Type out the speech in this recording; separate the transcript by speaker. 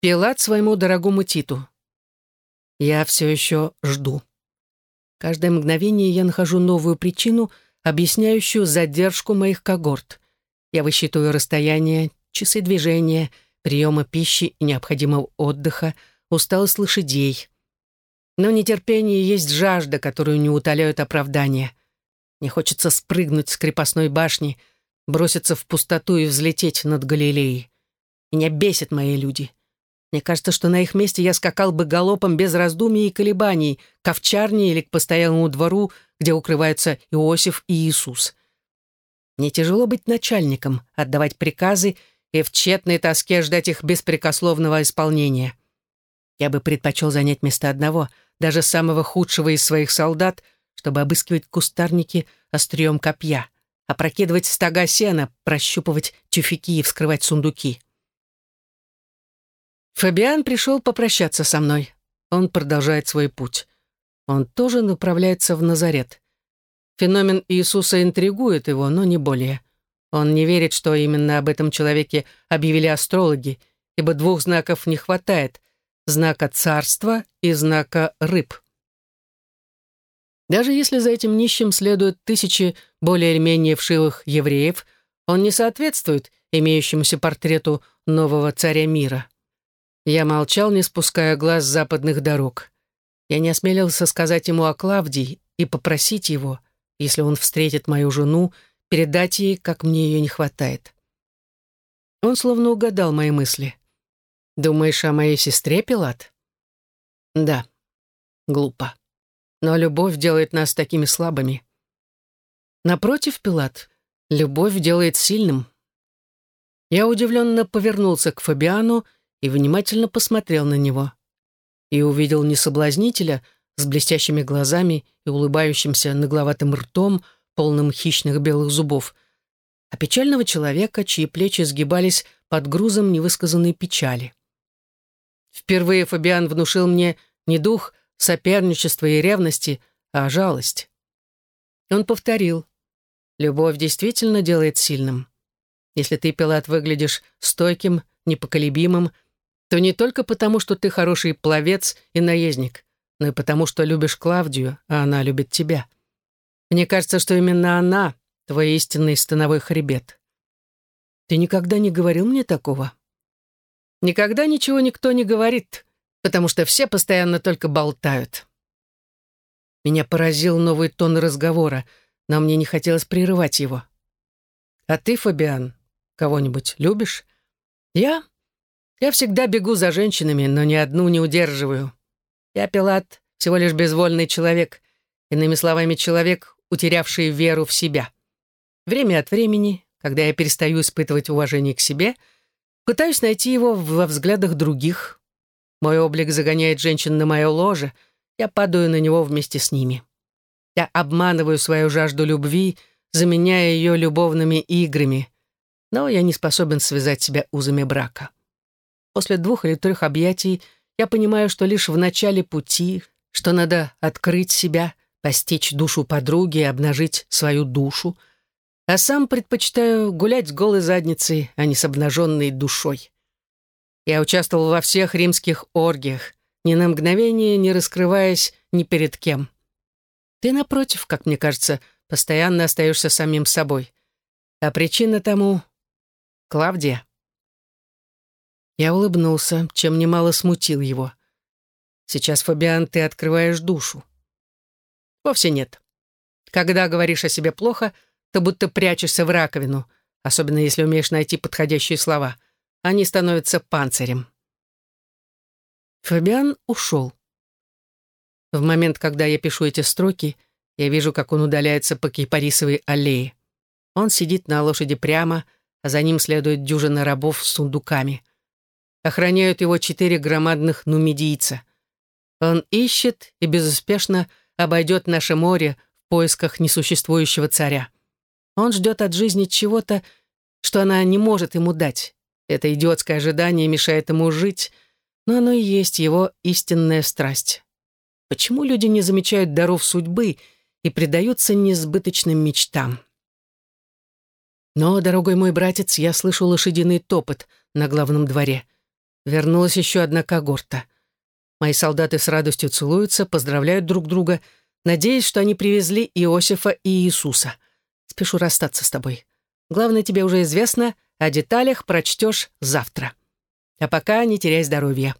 Speaker 1: Пилат своему дорогому Титу. Я все еще жду. Каждое мгновение я нахожу новую причину, объясняющую задержку моих когорт. Я высчитываю расстояние, часы движения, приема пищи и необходимого отдыха, усталость лошадей. Но нетерпение есть жажда, которую не утоляют оправдания. Мне хочется спрыгнуть с крепостной башни, броситься в пустоту и взлететь над Галилеей. Меня бесят мои люди. Мне кажется, что на их месте я скакал бы галопом без раздумий и колебаний к овчарне или к постоялому двору, где укрываются Иосиф и Иисус. Мне тяжело быть начальником, отдавать приказы и в тщетной тоске ждать их беспрекословного исполнения. Я бы предпочел занять место одного, даже самого худшего из своих солдат, чтобы обыскивать кустарники острием копья, опрокидывать стога сена, прощупывать тюфяки и вскрывать сундуки. Фабиан пришел попрощаться со мной. Он продолжает свой путь. Он тоже направляется в Назарет. Феномен Иисуса интригует его, но не более. Он не верит, что именно об этом человеке объявили астрологи, ибо двух знаков не хватает — знака царства и знака рыб. Даже если за этим нищим следуют тысячи более или менее вшивых евреев, он не соответствует имеющемуся портрету нового царя мира. Я молчал, не спуская глаз с западных дорог. Я не осмелился сказать ему о Клавдии и попросить его, если он встретит мою жену, передать ей, как мне ее не хватает. Он словно угадал мои мысли. «Думаешь о моей сестре, Пилат?» «Да, глупо. Но любовь делает нас такими слабыми». «Напротив, Пилат, любовь делает сильным». Я удивленно повернулся к Фабиану и внимательно посмотрел на него. И увидел не соблазнителя с блестящими глазами и улыбающимся нагловатым ртом, полным хищных белых зубов, а печального человека, чьи плечи сгибались под грузом невысказанной печали. Впервые Фабиан внушил мне не дух соперничества и ревности, а жалость. Он повторил, «Любовь действительно делает сильным. Если ты, Пилат, выглядишь стойким, непоколебимым, то не только потому, что ты хороший пловец и наездник, но и потому, что любишь Клавдию, а она любит тебя. Мне кажется, что именно она — твой истинный становой хребет. Ты никогда не говорил мне такого? Никогда ничего никто не говорит, потому что все постоянно только болтают. Меня поразил новый тон разговора, но мне не хотелось прерывать его. А ты, Фабиан, кого-нибудь любишь? Я я всегда бегу за женщинами, но ни одну не удерживаю. Я, Пилат, всего лишь безвольный человек, иными словами, человек, утерявший веру в себя. Время от времени, когда я перестаю испытывать уважение к себе, пытаюсь найти его во взглядах других. Мой облик загоняет женщин на мое ложе, я падаю на него вместе с ними. Я обманываю свою жажду любви, заменяя ее любовными играми, но я не способен связать себя узами брака. После двух или трех объятий я понимаю, что лишь в начале пути, что надо открыть себя, постичь душу подруги и обнажить свою душу, а сам предпочитаю гулять с голой задницей, а не с обнаженной душой. Я участвовал во всех римских оргиях, ни на мгновение не раскрываясь ни перед кем. Ты, напротив, как мне кажется, постоянно остаешься самим собой. А причина тому — Клавдия. Я улыбнулся, чем немало смутил его. «Сейчас, Фабиан, ты открываешь душу». «Вовсе нет. Когда говоришь о себе плохо, то будто прячешься в раковину, особенно если умеешь найти подходящие слова. Они становятся панцирем». Фабиан ушел. В момент, когда я пишу эти строки, я вижу, как он удаляется по Кипарисовой аллее. Он сидит на лошади прямо, а за ним следует дюжина рабов с сундуками. Охраняют его четыре громадных нумидийца. Он ищет и безуспешно обойдет наше море в поисках несуществующего царя. Он ждет от жизни чего-то, что она не может ему дать. Это идиотское ожидание мешает ему жить, но оно и есть его истинная страсть. Почему люди не замечают даров судьбы и предаются несбыточным мечтам? Но, дорогой мой братец, я слышу лошадиный топот на главном дворе — Вернулась еще одна когорта. Мои солдаты с радостью целуются, поздравляют друг друга, надеясь, что они привезли Иосифа и Иисуса. Спешу расстаться с тобой. Главное, тебе уже известно, о деталях прочтешь завтра. А пока не теряй здоровья.